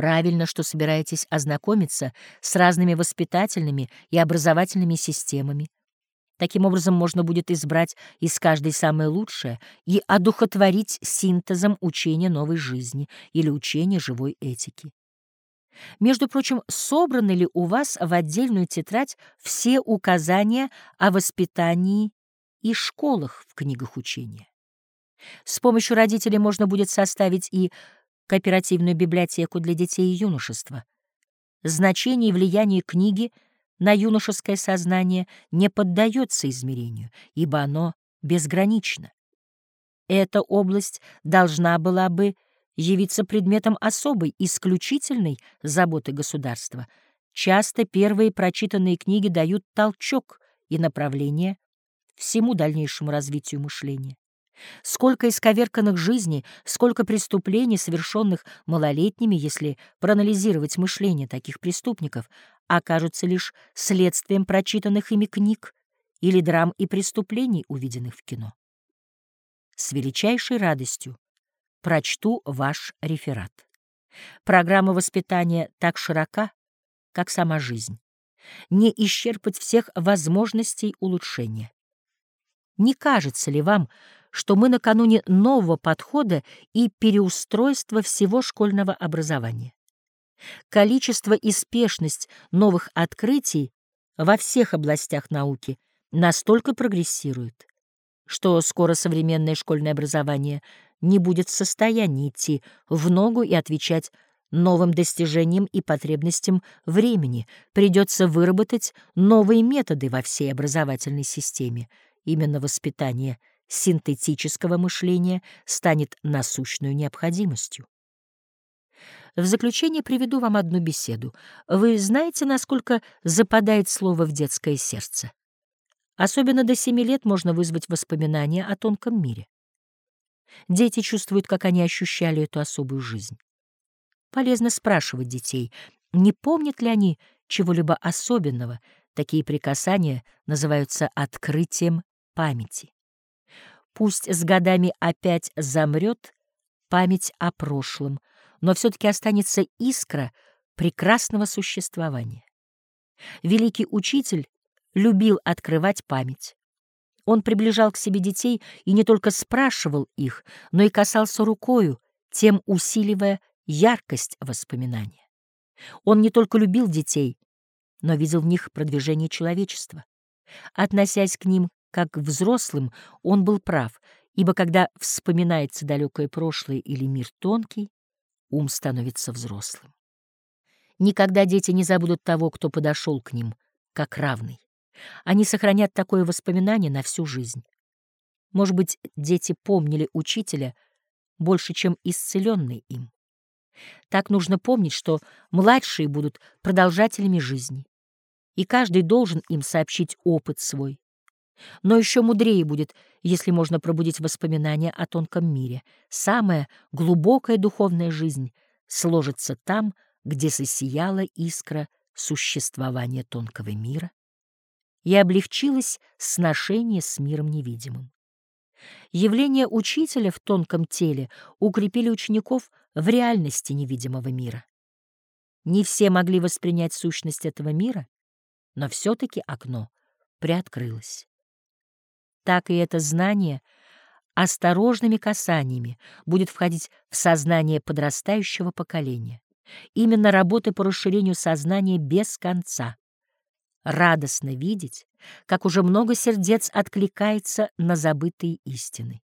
Правильно, что собираетесь ознакомиться с разными воспитательными и образовательными системами. Таким образом, можно будет избрать из каждой самое лучшее и одухотворить синтезом учения новой жизни или учения живой этики. Между прочим, собраны ли у вас в отдельную тетрадь все указания о воспитании и школах в книгах учения? С помощью родителей можно будет составить и кооперативную библиотеку для детей и юношества. Значение и влияние книги на юношеское сознание не поддается измерению, ибо оно безгранично. Эта область должна была бы явиться предметом особой, исключительной заботы государства. Часто первые прочитанные книги дают толчок и направление всему дальнейшему развитию мышления. Сколько исковерканных жизней, сколько преступлений, совершенных малолетними, если проанализировать мышление таких преступников, окажутся лишь следствием прочитанных ими книг или драм и преступлений, увиденных в кино. С величайшей радостью прочту ваш реферат. Программа воспитания так широка, как сама жизнь. Не исчерпать всех возможностей улучшения. Не кажется ли вам, что мы накануне нового подхода и переустройства всего школьного образования? Количество и спешность новых открытий во всех областях науки настолько прогрессирует, что скоро современное школьное образование не будет в состоянии идти в ногу и отвечать новым достижениям и потребностям времени. Придется выработать новые методы во всей образовательной системе. Именно воспитание синтетического мышления станет насущной необходимостью. В заключение приведу вам одну беседу. Вы знаете, насколько западает слово в детское сердце? Особенно до семи лет можно вызвать воспоминания о тонком мире. Дети чувствуют, как они ощущали эту особую жизнь. Полезно спрашивать детей, не помнят ли они чего-либо особенного. Такие прикасания называются открытием памяти. Пусть с годами опять замрет память о прошлом, но все-таки останется искра прекрасного существования. Великий учитель любил открывать память. Он приближал к себе детей и не только спрашивал их, но и касался рукою, тем усиливая яркость воспоминания. Он не только любил детей, но видел в них продвижение человечества. Относясь к ним как взрослым, он был прав, ибо когда вспоминается далекое прошлое или мир тонкий, ум становится взрослым. Никогда дети не забудут того, кто подошел к ним, как равный. Они сохранят такое воспоминание на всю жизнь. Может быть, дети помнили учителя больше, чем исцеленный им. Так нужно помнить, что младшие будут продолжателями жизни, и каждый должен им сообщить опыт свой. Но еще мудрее будет, если можно пробудить воспоминания о тонком мире. Самая глубокая духовная жизнь сложится там, где засияла искра существования тонкого мира и облегчилось сношение с миром невидимым. Явления учителя в тонком теле укрепили учеников в реальности невидимого мира. Не все могли воспринять сущность этого мира, но все-таки окно приоткрылось так и это знание осторожными касаниями будет входить в сознание подрастающего поколения. Именно работы по расширению сознания без конца. Радостно видеть, как уже много сердец откликается на забытые истины.